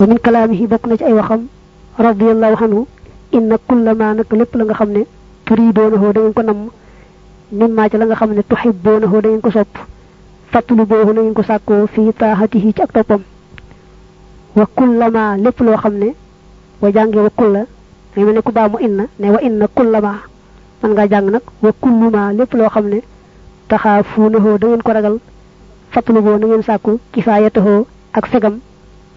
wa min kalaamihi bokk na ci ay waxam radiyallahu inna kullama nak lépp la nga xam ne turiidoonahu da ngeen ko namm mimma ci la nga xam ne tuhibboonahu da ngeen ko sopp fàttulu boobu na ngeen ko sàkkoo fii taaxatihi ci ak toppam wa kullama lépp loo xam ne wa jàngee wa kulla ngay mel ne ku baamu inna ne wa inna kullama man ngaa jàng nag wa kulluma lépp loo xam ne taxaafuunahoo da ngeen ragal boo na ngeen sàkku kifaayatahoo ak segam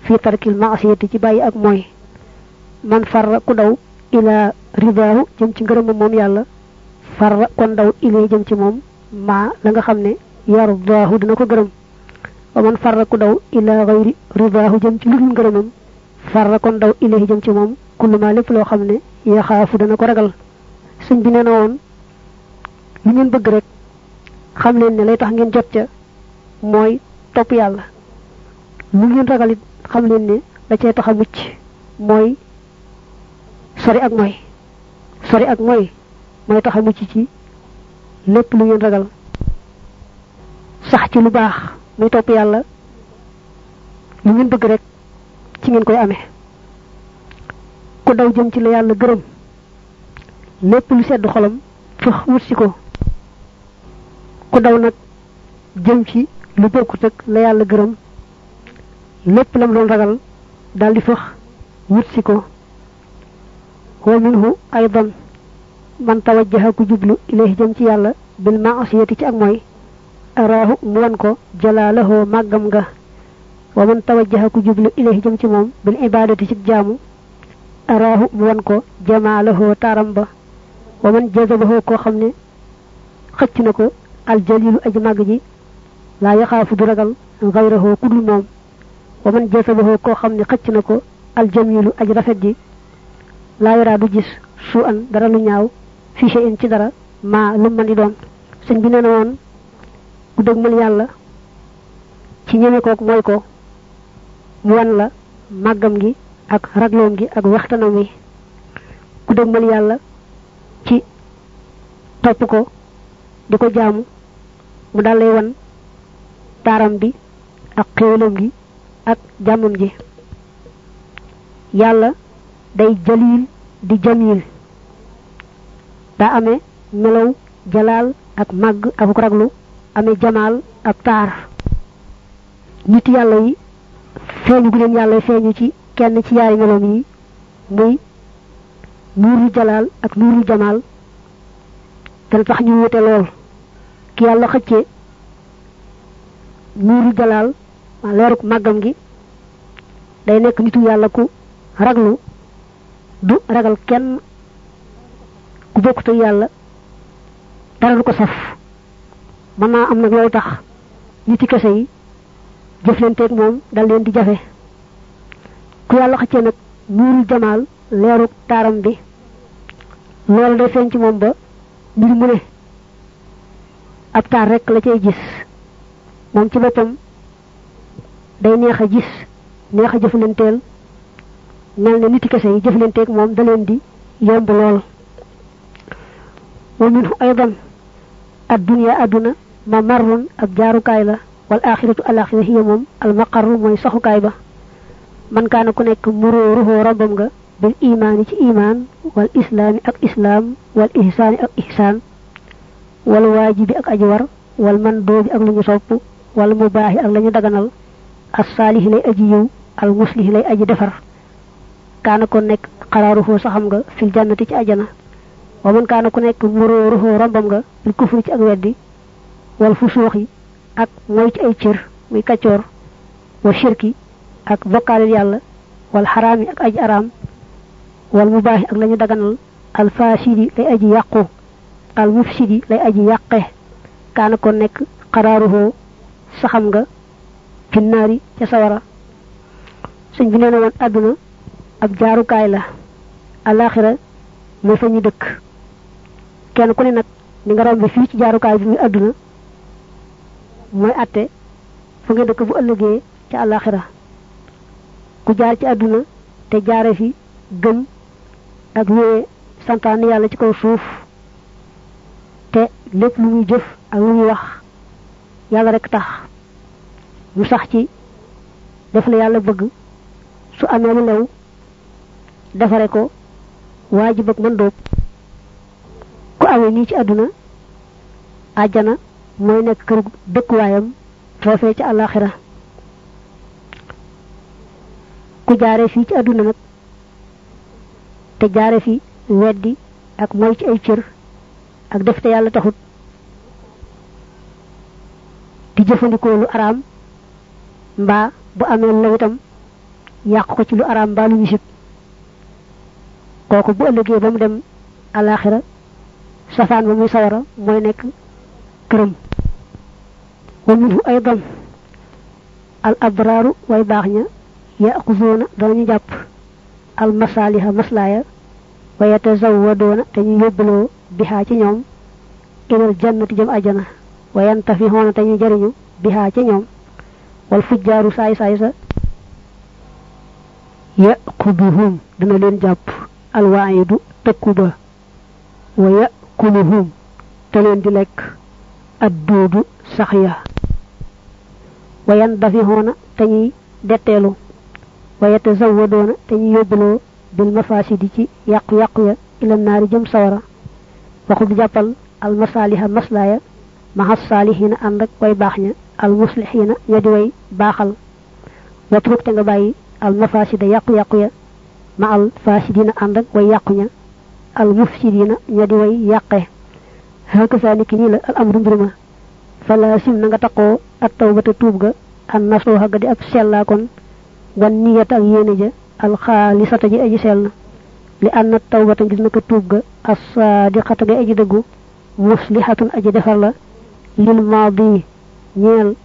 fii tarkil maasiyati ci bàyyi ak mooy. Man farra ku daw ila ridaahu jëm ci ngërëmam moom yàlla farra kon daw ilee jëm ci moom maa la nga xam ne yardaahu dina ko gërëm. Wa man farra ku daw ila gayri ridaahu jëm ci ludul ngërëmam farra kon daw ilee jëm ci moom kullu maa lépp loo xam ne yaxaafu dana ko ragal. Sëñ bi nee na woon lu ngeen bëgg rek xam leen ne lay tax ngeen jot ca ngeen ragal it xam leen ne la cay tax a mucc mooy sori ak mooy. sori ak mooy mooy tax a mucc ci lépp lu ngeen ragal. sax ci lu baax muy topp yàlla lu ngeen bëgg rek ci ngeen koy amee. ku daw jëm ci la yàlla gërëm. lépp lu sedd xolam fëx wut si ko. ku daw nag jëm ci lu bokkut ak la yàlla gërëm lépp lam doon ragal daldi fëx wut si ko. Wa minhu aydan man tawajjaha ku jublu ilayhi jëm ci yàlla bil maasiyati ci ak mooy araahu mu ko jalaalahoo màggam nga wa man tawajjaha ku jublu ilayhi jëm ci moom bil ibadati ci jaamu araahu mu ko jamaalahoo taaram ba. Wa man jazabahoo koo xam ne xëcc na ko aljalilu aji màgg ji laa yaxaafu du ragal gayrahoo ku dul moom wa man jazabahoo koo xam ne xëcc na ko aljamilu aji rafet ji laa yaraa du gis su an dara lu ñaaw fi ci dara maa lu mën di doon. Sëñ bi nee na woon ku dëgmal yàlla ci ñeme kook mooy ko mu wan la màggam gi ak ragloom gi ak waxtanam wi. Ku dëgmal yàlla ci topp ko di ko jaamu mu dalay wan taaram bi ak xéewalam gi ak jàmmam ji. Yàlla day jalil di jamil daa amee melow jalaal ak màgg ak raglu amee jamaal ak taar. Nit yàlla yi feeñu gu leen yàlla feeñu ci kenn ci yaari meloom yi muy nuuru jalaal ak nuuru jamaal. Dana tax ñu wute lool? Ki leeruk màggam gi day nekk nitu yàlla ku raglu du ragal kenn ku bokkut ak yàlla dara du ko saf. Mën naa am nag loolu tax niti kese yi jëflanteeg moom dal leen di jafe. Ku yàlla xëccee nag nuurul jamaal leeru taaram bi. Loolu day feeñ ci moom ba mbir mu ne ab taar rek la cay gis. Moom ci boppam day neex a gis neex a jëflanteel mel ne niti kese yi jëflanteeg moom da leen di yomb lool. Wa minhu aydan addunya adduna ma marrun ab jaarukaay la wal axiratu alaxira hiya moom almaqarru mooy saxukaay ba. Man kaana ku nekk muróoruhoo robbam nga bil imaani ci imaan wal islaami ak islaam wal ihsaani ak ihsaan wal waajibi ak aji war wal mandoobi ak lu ñu sopp wal mubaahi ak la ñu daganal الصالح لي أجي يو لي أجي دفر كان كون نيك قراره صاحم في الجنه تي اجانا ومن كان كون نيك مروره ربم غا الكفر تي اك ودي والفسوخي اك موي تي اي تير موي كاتور وشركي اك بوكال يالا والحرام اك أجي ارام والمباح اك لا ني دغانل الفاسد لي أجي يقو المفسد لي أجي يقه كان كون نيك قراره صاحم finnaari ca sawara. Sëñ bi nee na woon àdduna ab jaarukaay la. Alaxira mooy fa ñu dëkk. Kenn ku ne nag ni nga rombe fii ci jaarukaay bi muy àdduna mooy atte fa nga dëkk bu ëllëgee ca alaxira ku jaar ci àdduna te jaare fi gëm ak wéye santaani yàlla ci kaw suuf te lépp lu muy jëf ak lu muy wax yàlla rek tax mu sax ci def la yàlla bëgg su amee lu lew defare ko waajib ak mën doob ku amee nii ci àdduna àjjana mooy nekk kër dëkkuwaayam foofee ci àllaaxira ku jaare fii ci àdduna nag te jaare fi weddi ak moy ci ay cër ak def te yàlla taxut di jëfandikoo lu araam mbaa bu amee lu itam yàq ko ci lu araam mbaa lu wisib kooku bu ëllëgee ba mu dem alaxira safaan ba muy sawara mooy nekk këram. Wa minhu aydan al abraaru way baax ña yaaxuzuuna danañu jàpp al masaaliha maslaaya wa yatazawadoona te ñu yóbbuloo bihaa ci ñoom ilal jannati jëm ajana wa yantafihoona te ñu jariñu bihaa ci والفجار ساي ساي سا. يأكبهم دنا لين جاب. الواعد تكوبا ويأكلهم. تلين ديلك الدود سخيا. ويندفعون تني دتلو ويتزودون تني يبلو بالمفاسد يقو يقو إلى النار جم سورا وقد جبل المصالح مصلايا مع الصالحين أنك ويباحنا. Al muslihina ña di way baaxal watruk te nga bàyyi al mafasida yàqu yàqu ya ma al fasidina ànd ak way yàqu ña al mufsidina ña di way yàqe haka ni ki ni la al amru mbir ma fala sim na nga taqoo at tawbata tuub ga an nasooxa ga di ab sellaa kon wan niyata ak yéene ja alxaalisata ji aji sell li anna tawbata ngir naka tuub ga as-sadiqata ga aji dëggu muslihatun aji defar la lil maadi ñeel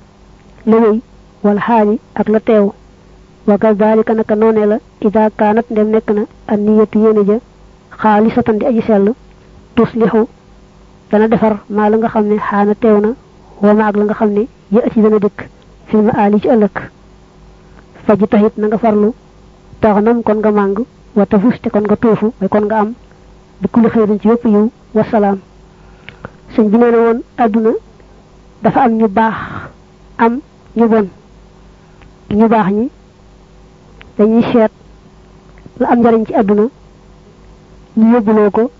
la wéy wal xaali ak la teew. Wa kadalika naka la ida kaanat ndem nekk na an niyatu yéene ja xaalisatan di aji tuslihu dana defar maa la nga xam ne xaana teew na wama ak la nga xam ne yë ci dana dëkk fil ma aali ci ëllëg. Faji na nga farlu taxnam kon nga màng wa tafuste kon nga tuufu way kon nga am bi kulli xëyrin ci yépp yiw wasalaam sëñ bi nee na woon àdduna dafa am ñu baax am ñu bon. Ñu baax ñi dañuy seet la am njariñ ci àdduna ñu yóbbuloo ko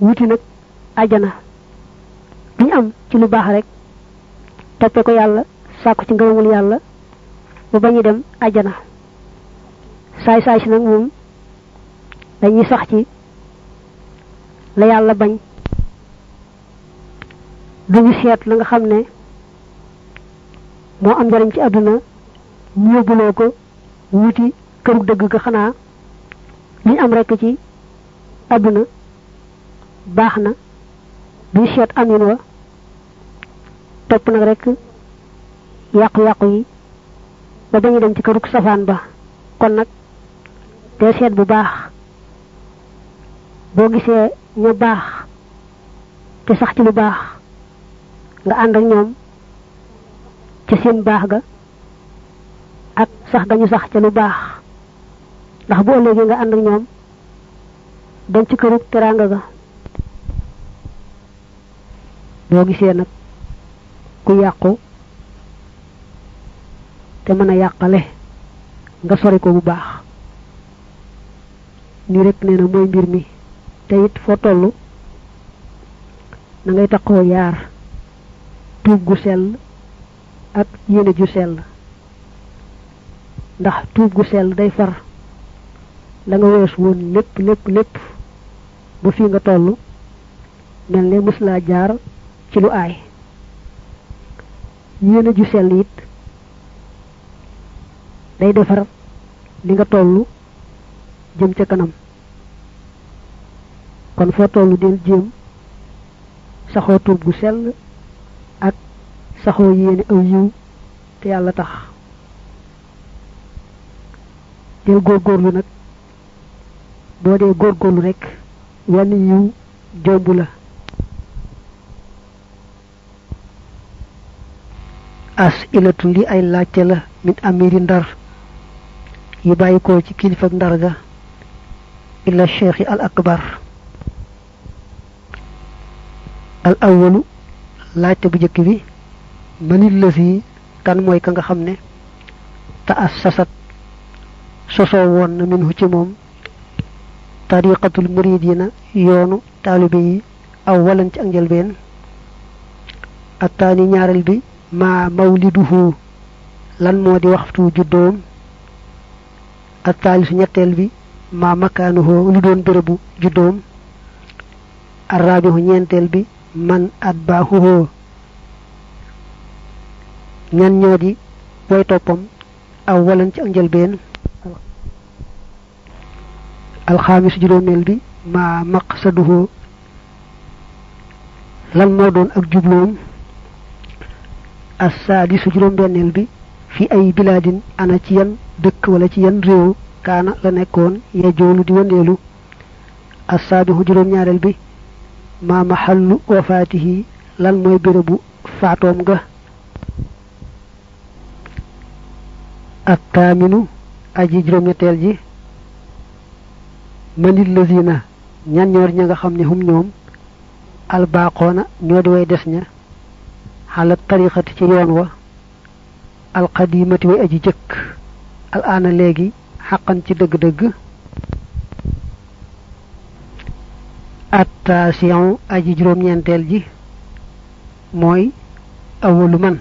wuti nag ajana duñ am ci lu baax rek toppe ko yàlla sàkku ci ngërëmul yàlla ba bañu dem ajana saay saay si nag moom dañuy sax ci la yàlla bañ duñu seet la nga xam ne moo am njariñ ci àdduna ñu ko wuti këru dëgg ga xanaa. Li am rekk ci àdduna baax na duñu seet amin wa. Topp nag rekk yàqu-yàqu yi ba bañu dem ci kërug safaan ba. Kon nag seet bu baax boo gisee ñu baax te sax ci lu baax nga ànd ak ñoom ca seen baax ga ak sax ga ñu sax ca lu baax. Ndax bu ëllëgee nga ànd ak ñoom dem ci kërug teraanga ga. Boo gisee nag ku yàqu te mën a yàqale nga sori ko bu baax. Nii rek nee na mooy mbir mi. Te it foo toll na ngay yaar tuub gu sell ak yéene ju sell. Ndax tuub gu sell day far. La nga wees woon lépp lépp lépp ba fii nga toll mel ne mës laa jaar ci lu aay. Yéene ju sell it day defar li nga toll jëm ca kanam. Kon foo toll del jéem saxoo tuub gu sell ak saxoo yéene aw yiw te yàlla tax. Del góorgóorlu nag. Boo dee góorgóorlu rekk wenn yiw jomb la. As ilatu li ay laajte la min amiri ndar. Yi bàyyi ko ci kilifa ndar ga. Ila cheikhi al akbar. Al awalu laajte bu jëkk bi. Manit la kan mooy ka nga xam ne ta as sasat sosoo woon na minhu ci moom tariqatul muridina yoonu taalibe yi aw walan ci ak njëlbeen. attaani ñaareel bi ma mawliduhu lan moo di waxtu juddoom. attaalisu ñetteel bi ma makaanuhu lu doon bérébu juddoom. arraabihu ñeenteel bi man atbaahuhu. Ñan ñoo di way toppam aw walan ci ak njëlbeen alxaamis juróomeel bi ma maqsaduhu lan moo doon ak jubloom? Assaadisu juróom benneel bi fi ay bilaadin ana ci yan dëkk wala ci yan réew kaana la di wëndeelu. Assaabihu juróom ñaareel bi ma maxallu wafaatihi lan mooy bérébu faatoom ga attaaminu aji juróom ñetteel ji manil lazina ñan ñoor ña nga xam ne hum ñoom albaqoona ñoo di way des ña xala tariqati ci yoon wa way aji jëkk al aana léegi xaqan ci dëgg-dëgg. Attasion aji juróom-ñeenteel ji mooy awalu man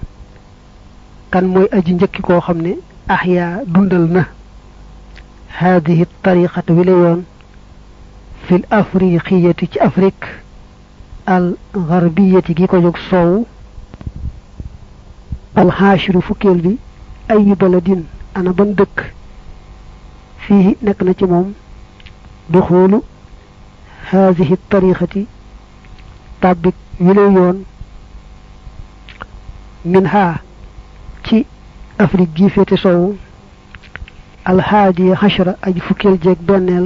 kan mooy aji njëkki koo xam أحيا دندلنا. هذه الطريقة وليون في الأفريقية أفريك الغربية كيكو جوك صو الحاشر فكيل بي أي بلد أنا بندك فيه نكنا موم. دخول هذه الطريقة تابك وليون منها تي afrique gi fété sow al hadi hashra aj fukkel jek benel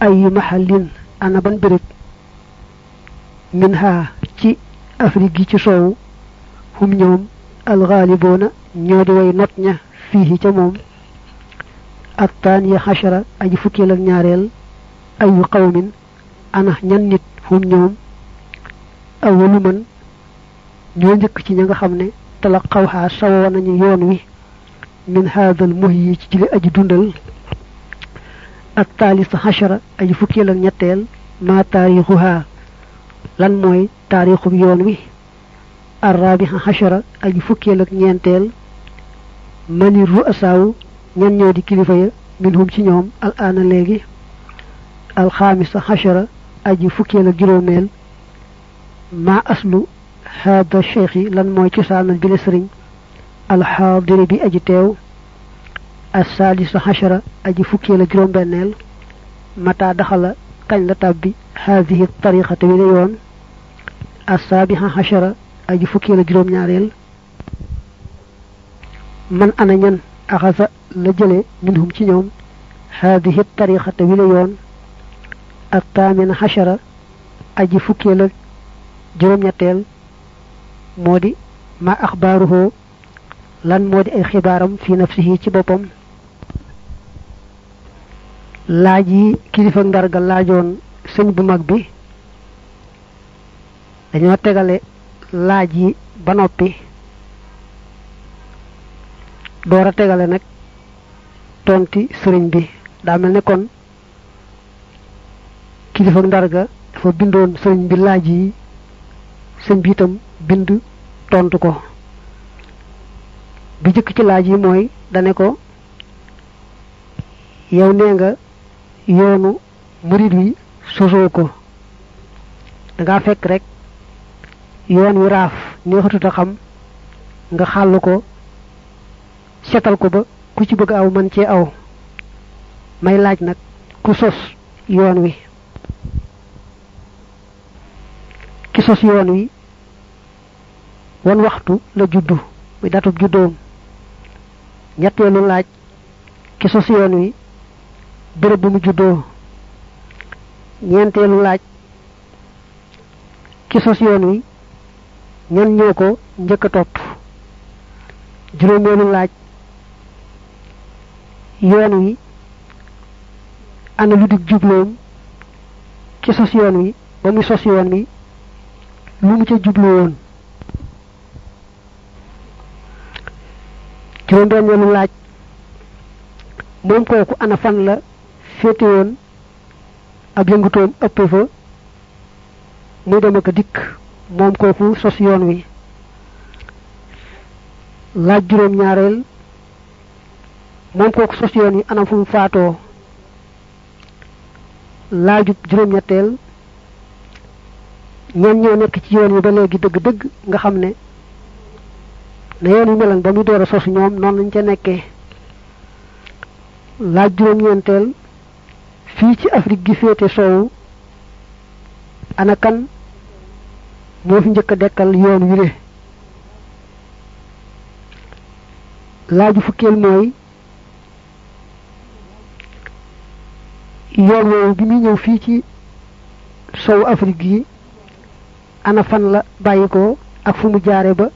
ay mahallin ana ban berek minha ci afrique gi ci sow hum ñoom al ghalibuna ñoo di way not ña fihi ca mom at taniya hashra aj fukkel ak ñaarel ay qawmin ana ñan nit hum ñoom awalu ñoo ñëk ci ña nga xamne talaqawha sawoo nañu yoon wi min haadal muhyi ci jile aji dundal ak taalisa xashara aji fukkeel ak ñetteel ma taarixuha lan mooy taarixub yoon wi arrabiha xashara aji fukkeel ak ñeenteel mani ru'asaawu ñan ñoo di kilifa ya minhum ci ñoom al aana léegi alxaamisa xashara aji fukkeel ak juróomeel ma aslu هذا الشيخ لن موي تسان بن سرين الحاضر بي أجي تيو. السادس عشر أجي فكي لا جروم بنيل. متى دخل كان لا تابي هذه الطريقة تيلا يون السابع عشر أجي فكي لا جروم نياريل من أنا نين اخذ لا جلي منهم سي نيوم هذه الطريقة تيلا يون الثامن عشر أجي فكي لا جروم نياتيل moo di ma axbaaruhoo lan moo di ay xibaaram fi nafsihi ci boppam. Laaj yi kilifa ndarga laajoon sëñ bu mag bi dañoo tegale laaj yi ba noppi. Door a tegale nag tonti sëriñ bi. Daa mel ne kon kilifa ndarga dafa bindoon sëriñ bi laaj yi bi itam bind tontu ko. Bi jëkk ci laaj yi mooy dane ko yow nee nga yoonu murid wi sosoo ko. Danga fekk rek yoon wi raaf neexatut a xam nga xàll ko setal ko ba ku ci bëgg aw man cee aw. May laaj nag ku sos yoon wi? Ki sos yoon wi wan waxtu la juddu muy datub juddoom. Ñetteelu laaj ki sos yoon wi béréb bu mu juddoo. Ñeenteelu laaj ki sos yoon wi ñan ñoo ko njëkk a topp. Juróomeelu laaj yoon wi ana lu dig jubloom ki sos yoon wi ba muy sos yoon wi lu mu ca jublu woon juróom benneelu laaj. Moom kooku ana fan la féete woon ab yëngutoom ëppe fa. Muy dem ak dikk. Moom kooku sos yoon wi. Laaj juróom ñaareel moom kooku sos yoon wi anam fu mu faatoo. Laajub juróom ñetteel ñan ñoo nekk ci yoon wi ba léegi dëgg-dëgg nga xam ne na yoon wi melan ba muy door a sos ñoom noonu lañ ca nekkee. Laaj juróom ñeenteel fii ci Afrique gi féete soowu ana kan moo fi njëkk dekkal yoon wi le? Laaju fukkeel mooy yoon woowu bi muy ñëw fii ci sowu Afrique yi ana fan la bàyyi ko ak fu mu jaare ba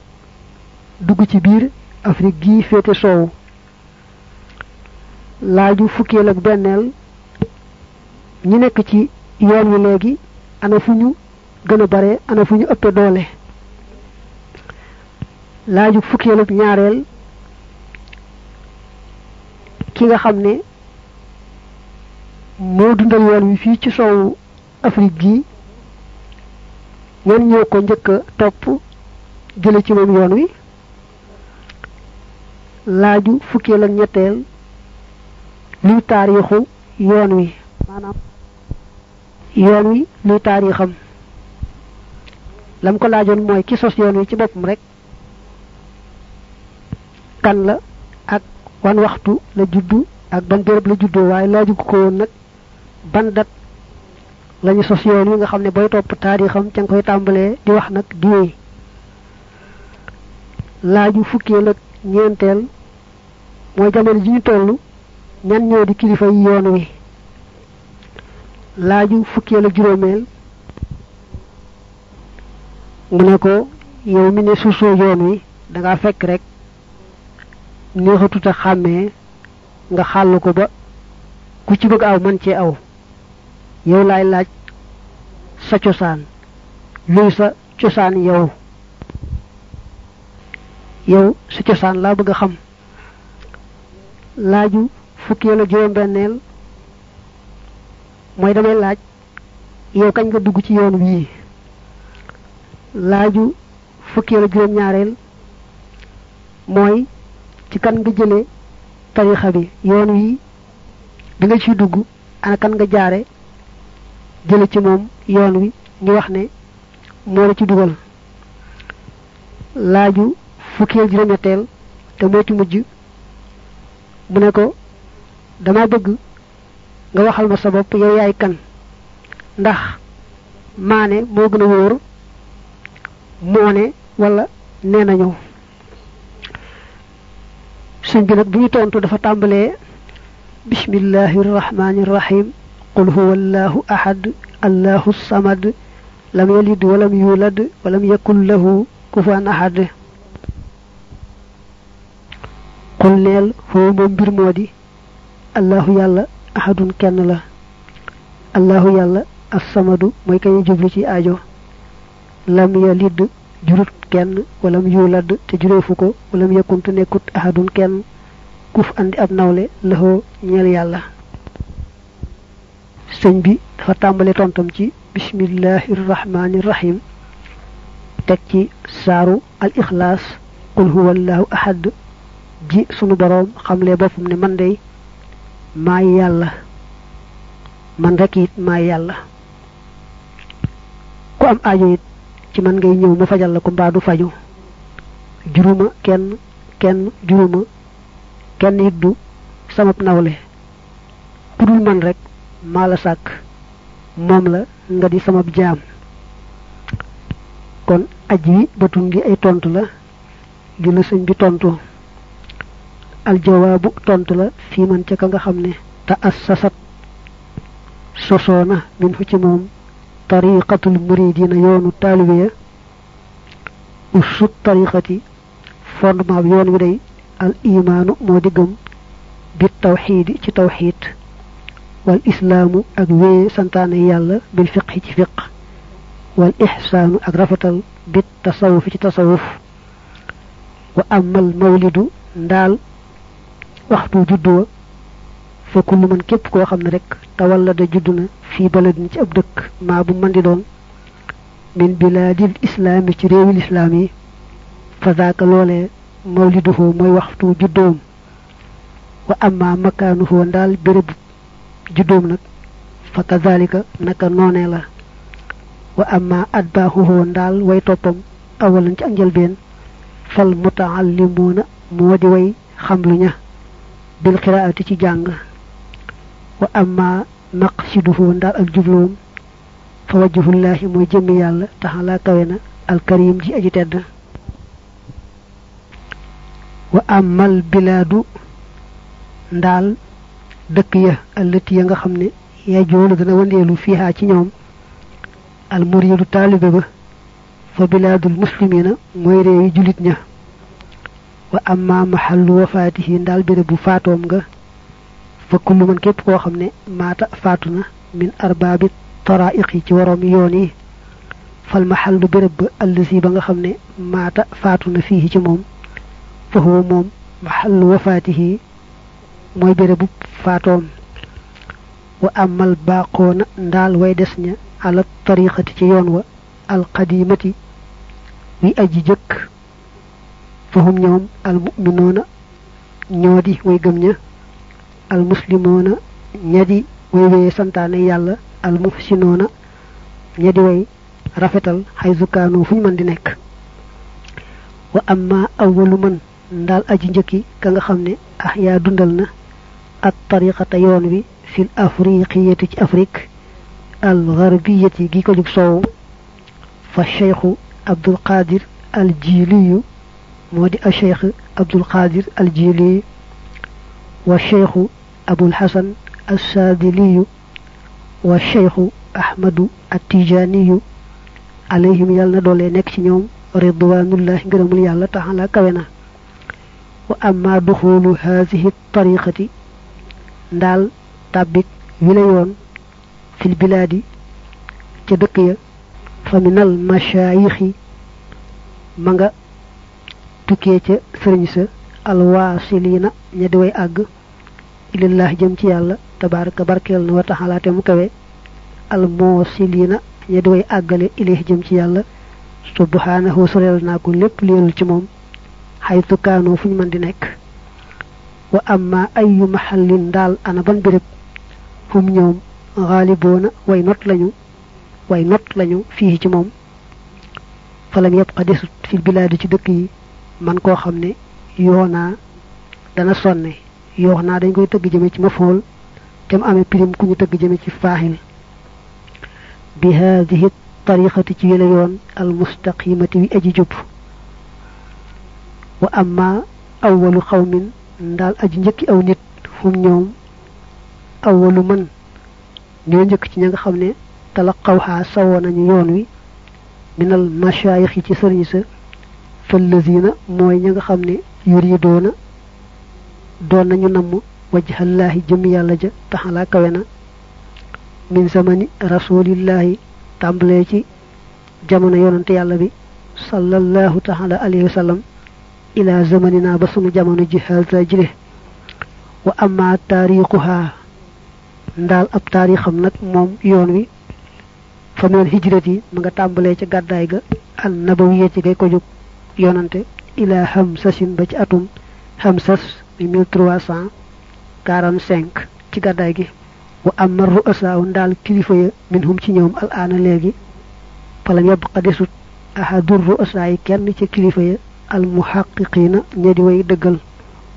dugg ci biir Afrique gi féete soowu laaju fukkeel ak benneel ñi nekk ci yoon wi léegi ana fu ñu gën a bare ana fu ñu ëppe doole. Laaju fukkeel ak ñaareel ki nga xam ne moo dundal yoon wi fii ci soowu Afrique gi ñan ñoo ko njëkk a topp jële ci moom yoon wi. Laaju fukkeel ak ñetteel. Luy taarixu yoon wi maanaam yoon wi luy taarixam. Lam ko laajoon mooy ki sos yoon wi ci boppam rek kan la ak wan waxtu la juddu ak ban béréb la juddoo waaye laaju ko woon nag ban dat lañu sos yoon wi nga xam ne booy topp taarixam ca koy tàmbalee di wax nag di wéy laaju fukkeel ak ñeenteel mooy jamono ji ñu toll ñan ñoo di kilifa yi yoon wi. Laaju fukkeel ak juróomeel mu ne ko yow mi ne suusoo yoon wi danga fekk rek neexatut a xàmmee nga xàll ko ba ku ci bëgg aw man cee aw. Yow laay laaj sa cosaan luy sa cosaan yow. Yow sa cosaan laa bëgg xam laaju fukkeel ak juróom-benneel mooy damay laaj yow kañ nga dugg ci yoon wii laaju fukkeel ak juróom-ñaareel mooy ci kan nga jële tarixa bi yoon wii bi nga ciy dugg ana kan nga jaare jële ci moom yoon wi ñu wax ne moo la ci dugal laaju fukkeel juróom-ñetteel te moo ci mujj mu ne ko dama bëgg nga waxal ma sa bopp yow yaay kan? Ndax maane moo gën a wóor moone wala nee nañu. Sëñ bi nag bu ñu tontu dafa tàmbalee bismillahi irrahmani irrahim qul huwa allahu ahad allahu samad lam yalid walam yulad walam yakun lahu kufuwan ahad qul neel foo moom mbir moo di allahu yàlla ahadun kenn la allahu yàlla assamadu mooy kañu jublu ci aajo lam yalid jurut kenn walam yulad te jureefu ko walam yakkuntu nekkut ahadun kenn kuf andi ab nawle laxoo ñeel yàlla sëñ bi dafa tàmbale tontam ci bismillahi irrahmani irrahim teg ci saaru al ixlaas qul huwa allahu ahad ji sunu boroom xamle boppam ne man dey maay yàlla. Man rek it maay yàlla. Ku am aajo it ci man ngay ñëw ma fajal la ko mbaa du faju. Juruma kenn kenn juruma kenn it du samab nawle. Ku dul man rek maa la sàkk la nga di samab jaam. Kon aj wi batum gi ay tontu la sëñ bi tontu الجواب تونت لا في من تا كاغا خامني تاسست سوسونا من فتي موم طريقه المريدين يونو طالبيا وشو طريقتي فون ما يون وي الايمان مودي گم بالتوحيد تي توحيد والاسلام اك وي سانتان يالا بالفقه تي فقه والاحسان اك رفتل بالتصوف تي تصوف واما المولد ndal waxtu juddu fa kullu man képp koo xam ne rek tawallada judd na fii baladin ci ab dëkk maa bu mën di doon min bilaadil islaami ci réewil islaam yi fa zaaka loolee mawliduhu mooy waxtu juddoom wa amma makaanuhu ndaal béréb juddoom nag fa kazalika naka noonee la wa amma adbaahuhu ndaal way toppam awalan ci ak njëlbeen fal mutaallimuuna moo di way xamlu ña bil qiraati ci jàng. Wa amma maqsiduhu ndaal ak jubloom fa wajhullahi mooy jëmmi yàlla taxalaa kawe na alkarim ji aji tedd. Wa amal bilaadu ndaal dëkk ya allati ya nga xam ne yaa joolu dana wandeelu fiihaa ci ñoom al muridu taalibe ba fa bilaadul muslimina mooy réewi jullit ña. واما محل وفاته دال بيرب فاتوم غا فكل من كيب كو خامني مات فاتنا من ارباب الطرائق تي وروم يوني فالمحل برب الذي باغا خامني مات فاتنا فيه تي موم فهو موم محل وفاته موي برب فاتوم واما الباقون دال واي على الطريقة تي يون القديمه وي أجي fahum ñoom almuminoona ñoo di way gëm ña almuslimoona ña di way wéye santaane yàlla almuhsinoona ña di way rafetal xay zukaanu fuñ mën di nekk wa amma awalu man ndaal aji njëkki ka nga xam ne ah yaa dundal na at tariqata yoon wi fil afriqiyati ci afrique al gharbiyati gi ko jug soowu fa cheikhu abdul qadir al jiliyu مودي الشيخ عبد القادر الجيلي والشيخ أبو الحسن السادلي والشيخ أحمد التيجاني عليهم يالنا دولي نك نيوم رضوان الله غرمل الله تعالى كوينا وأما دخول هذه الطريقة دال تابك ولايون في البلاد تدقية فمن المشايخ مغا tukkee ca sëriñ sa alwaasiliina ña di way àgg ilallah jëm ci yàlla tabaraka barkeel na wa taxalaate mu kawe almoosiliina ña di way àggale ilayhi jëm ci yàlla subhanahu soreel naa ko lépp leelul ci moom xaytu kaanoo fu ñu mën di nekk wa amma ayu mahallin daal ana ban béréb hum ñoom xaaliboona way not lañu way not lañu fii ci moom falam yabqa desut fil bilaadi ci dëkk yi man koo xam ne yoonaa dana sonne yoonaa dañ koy tëgg jëme ci mafool te mu amee pirim ku ñu tëgg jëme ci faaxil bi haadihi tariqati ci wela yoon al mustaqimati wi aji jub wa amma awalu xawmin ndaal aji njëkki aw nit hum ñoom awalu man ñoo njëkk ci ña nga xam ne talaqawha sawoo nañu yoon wi minal mashayix yi ci sëriñ sa فالذين موي نيغا خامني يريدون دون نيو نام وجه الله جميع الله تعالى كوينا. من زمان رسول الله تامبلي سي جامونا يونت يالله بي صلى الله تعالى عليه وسلم. إلى زمننا بسم جامونا جهال تاجله وأما تاريخها ndal ab tarikham nak mom yoon wi fa mel hijrati ma nga tambale ci gaday ga an yonante ila hamsasin ba ci atum hamsas mi mille trois cent quarante cinq ci gàddaay gi wa amma ru'asa ndaal kilifa ya minhum ci ñoom al aana léegi falam yabqa desut ahadur ru'asa kenn ci kilifa ya al muhaqiqina ña di way dëggal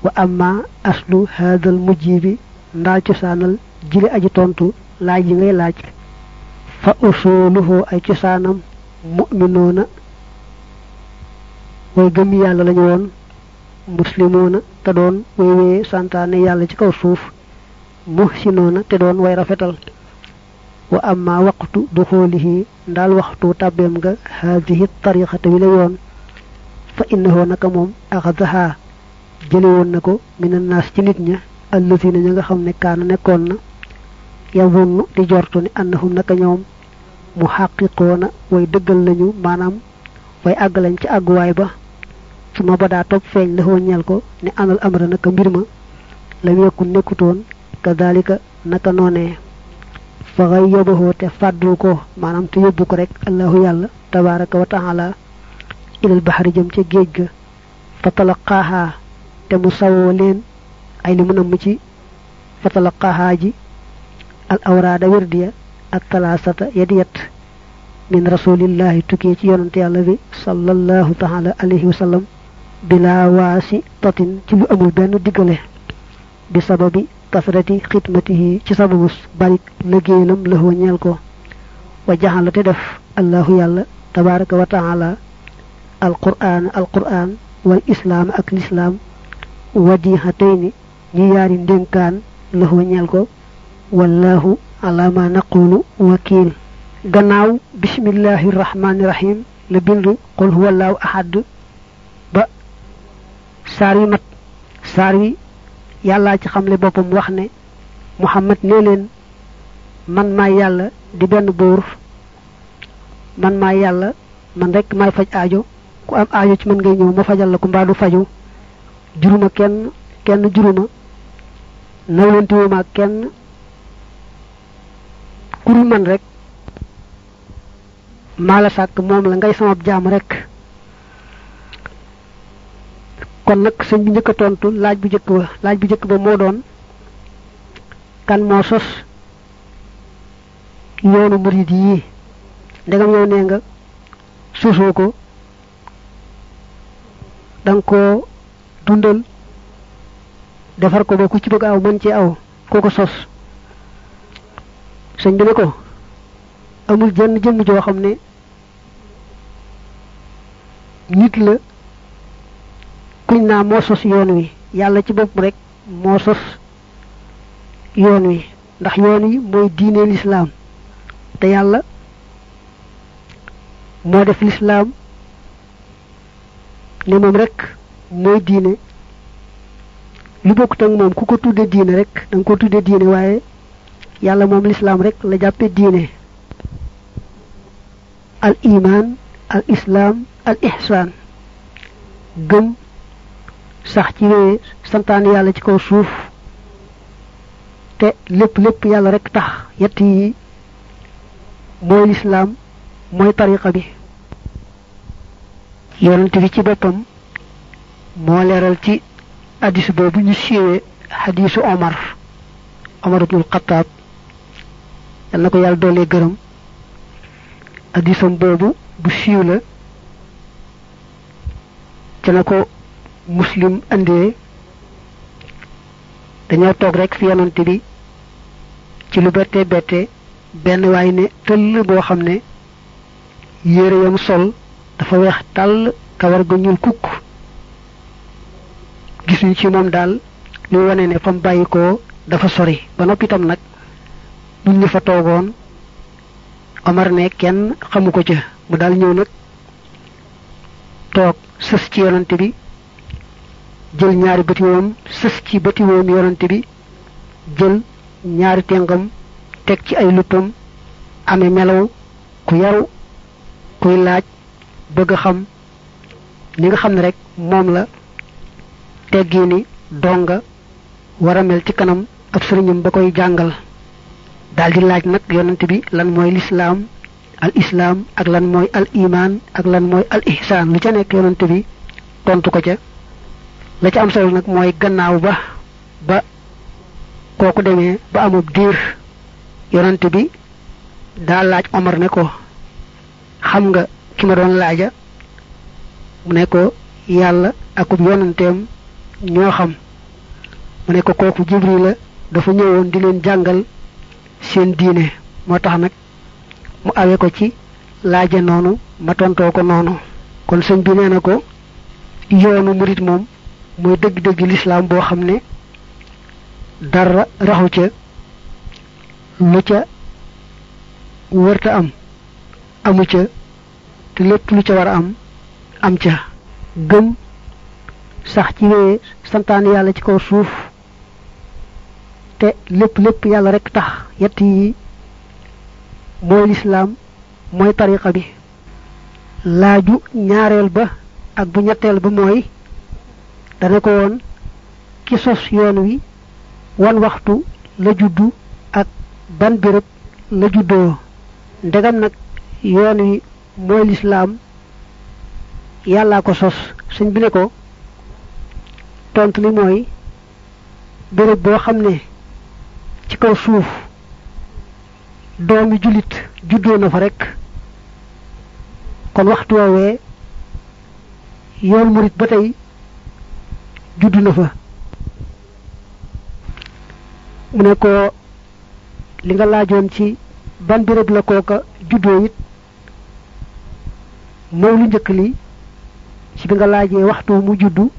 wa amma aslu hadal mujjibi ndaal cosaanal jile aji tontu laaj yi ngay laaj fa usuluhu ay cosaanam mu'minoona way gëm yàlla lañu woon muslimoona te doon way wee santaane yàlla ci kaw suuf muhsinoona te doon way rafetal wa amma waqtu duxoolihi ndaal waxtu tàbbeem nga haadihi tariqata wi la yoon fa innahu naka moom axadaha jële woon na ko minan naas ci nit ña allazina ña nga xam ne kaana nekkoon na yazunnu di jortu ni annahum naka ñoom mu xaqiqoona way dëggal lañu maanaam way àgg lañ ci àgguwaay ba su ma badaa topp feeñ la ñeel ko ne anal amra naka mbir ma lam yekkun nekkutoon kadalika naka noonee fa xayyabahu te fàddul ko maanaam te yóbbu ko rek allahu yàlla tabaraka wa taala ilal baxari jëm ca géej ga fa talaqaaha te mu sawoo leen ay li mu namm ci fa talaqaaha ji al awraada wirdiya ak talaasata yadiyat من رسول الله تكيت يونت يالله صلى الله تعالى عليه وسلم بلا واسي تطن تبو ابو بانو ديقله بسبب كثرة ختمته تسبب بارك لجيلم له ونيالكو وجعل تدف الله يالله تبارك وتعالى القرآن القرآن والإسلام أك الإسلام وديهتين نيار دنكان له ونيالكو والله على ما نقول وكيل gannaaw bismillahi rahmani rahim la bind qul huwallahu ahad ba saar wi mat saar wi yàllaa ci xamle boppam wax ne muhammad nee leen man maay yàlla di benn buur man maay yàlla man rek maay faj aajo ku am aajo ci mën ngay ñëw ma fajal la ku mbaa du faju juruma kenn kenn juruma nawlantiwuma kenn kuru man rek maa la sàkk moom la ngay sama jaam rek. Kon nag sëñ bi njëkk tontu laaj bu njëkk ba laaj bu njëkk ba moo doon kan moo sos yoonu murid yi? Ndegam yow nee nga sosoo ko danga ko dundal defar ko ba ku ci bëgg aw mën ci aw koo ko sos. Sëñ bi ko amul jenn jëmm joo xam ne nit la kuñ naa moo sos yoon wi. Yàlla ci bopp rek moo sos yoon wi. Ndax yoon wi mooy diine lislaam. Te yàlla moo def lislaam ne moom rek mooy diine. Lu bokkut ak moom ku ko tudde diine rek da nga ko tudde diine waaye yàlla moom lislaam rek la jàppe diine. Al iman al islaam al ihsaan gëm sax ci wee santaane yàlla ci kaw suuf te lépp lépp yàlla rek tax yett yi mooy lislaam mooy tariqa bi. Yonent bi ci boppam moo leeral ci hadis boobu ñu siiwee hadisu omar omar ibnul xataab yal na ko yàlla doolee gërëm. Hadisam boobu bu siiw la ci muslim andee dañoo toog rek fi yonante bi ci lu bette bette benn waay ne tëll boo xam ne yam sol dafa weex tàll kawar ga ñuul kukk. Gisuñ ci moom daal luy wane ne fam bàyyi ko dafa sori. Ba noppi itam nag ñun ñu fa toogoon Omar ne kenn xamu ko ca. Mu daal ñëw nag toog sës ci yonante bi jël ñaari bëti woom sës ci bëti woom yonante bi jël ñaari tengam teg ci ay luppam amee melaw ku yaru kuy laaj bëgg xam li nga xam ne rek moom la ni donga war a mel ci kanam ab sëriñam ba koy jàngal. Daldi laaj nag yonante bi lan mooy lislaam al islaam ak lan mooy al iman ak lan mooy al ihsaan lu ca nekk yonante bi tontu ko ca. La ca am solo nag mooy gannaaw ba ba kooku demee ba amub diir yonante bi daa laaj Omar ne ko xam nga ki ma doon laaja? Mu ne ko yàlla akub yonanteem ñoo xam. Mu ne ko kooku Jibril la dafa ñëwoon di leen jàngal seen diine. Moo tax nag mu awe ko ci laaja noonu ma tontoo ko noonu. Kon sëñ bi nee na ko yoonu murit moom mooy dëgg-dëgg lislaam boo xam ne dara raxu ca lu ca wërta am amu ca te lépp lu ca war a am am ca. Gëm sax ci wee santaane yàlla ci kaw suuf te lépp lépp yàlla rek tax mooy lislaam mooy tariqa bi. Laaju ñaareel ba ak bu ñetteel ba mooy dana ko woon ki sos yoon wi wan waxtu la juddu ak ban béréb la juddoo. Ndegam nag yoon wi mooy lislaam yàllaa ko sos. Sëñ bi ne ko tontu li mooy béréb boo xam ne ci kaw suuf doomi julit juddoo na fa rek kon waxtu woowee yoon murit ba tey juddu na fa. mu ne ko li nga laajoon ci ban béréb la kooka juddoo it mooy lu njëkk li ci bi nga laajee waxtu mu juddu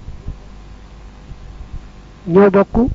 ñoo bokk